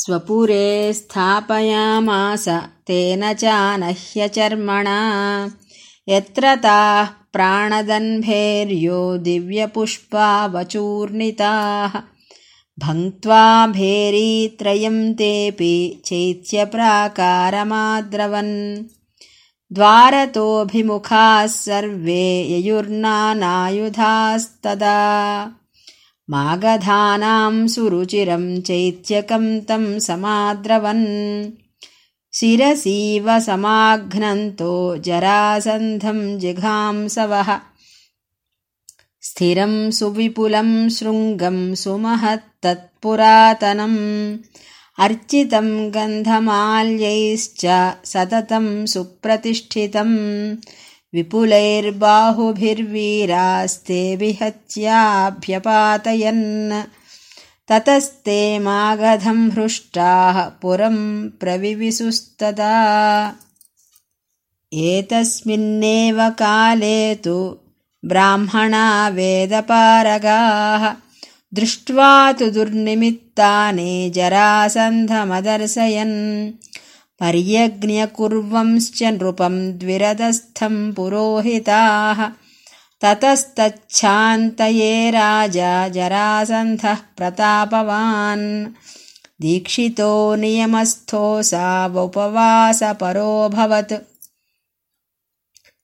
स्वपुरे स्थापयामास तेन चानह्यचर्मणा यत्र ताः प्राणदन्भेर्यो दिव्यपुष्पावचूर्णिताः। भङ्क्त्वा भेरीत्रयं तेऽपि चैत्यप्राकारमाद्रवन् द्वारतोऽभिमुखाः सर्वे ययुर्नानायुधास्तदा मागधानां सुरुचिरं चैत्यकं तं समाद्रवन्। शिरसीव समाघ्नन्तो जरासन्धं जिघांसवः स्थिरं सुविपुलं शृङ्गं सुमहत्तत्पुरातनम्। अर्चितं गन्धमाल्यैश्च सततं सुप्रतिष्ठितम् विपुलैर्बाहुभिर्वीरास्ते विहत्याभ्यपातयन्। ततस्ते मागधं हृष्टाः पुरं प्रविविसुस्तदा। एतस्मिन्नेव काले तु ब्राह्मणा वेदपारगाः। दृष्ट्वा तु दुर्निमित्तानि जरासन्धमदर्शयन् पर्यज्ञकुर्वंश्च नृपं द्विरदस्थं पुरोहिताः। ततस्तच्छान्तये राजा जरासन्धः प्रतापवान्। दीक्षितो नियमस्थोऽसावुपवासपरोऽभवत्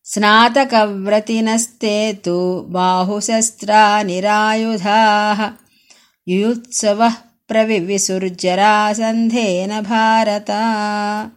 स्नातकव्रतिनस्ते तु बाहुशस्त्रा निरायुधाः युयुत्सवः प्रविविसुर्जरासन्धेन भारता